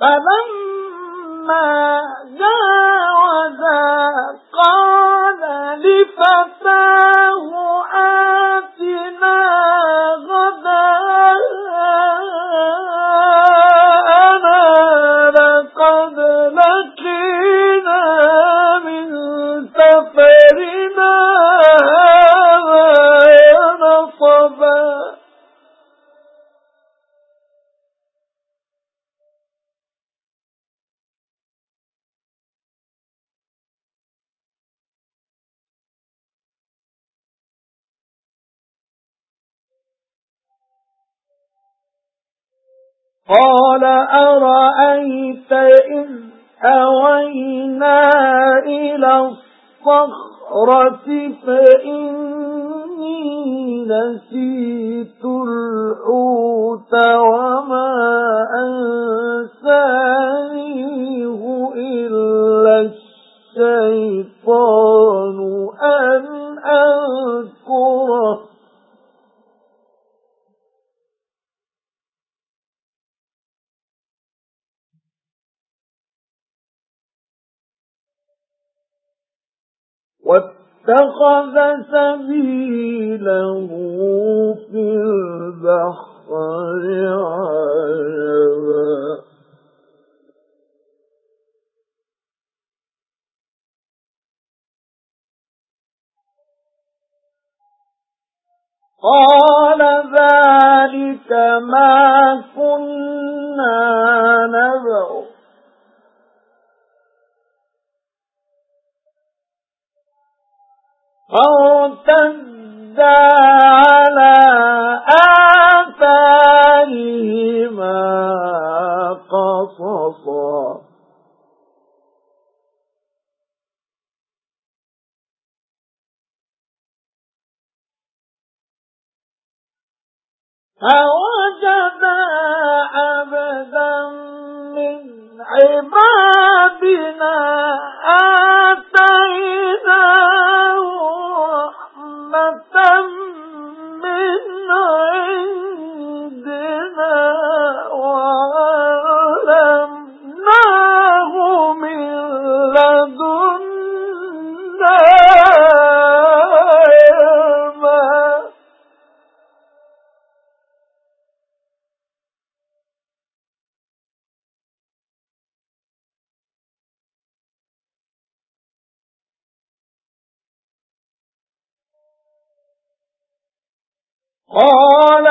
فَلَمَّا جَاوَزَا قَالَ أَرَأَيْتَ إِذْ أَوَيْنَا إِلَى الصَّخْرَةِ فَإِنِّي نَسِيتُ الْحُوتَ وَمَا أَنسَانِيهُ إِلَّا الشَّيْطَانُ أَنْ أَذْكُرَهُ. وَاتَّخَذَ سَبِيلَهُ فِي الْبَحْرِ عَجَبًا. قَالَ ذَلِكَ مَا فَارْتَدَّا عَلَى آثَارِهِمَا قَصَصًا. فَوَجَدَا عَبْدًا مِنْ عِبَادِنَا قَالَ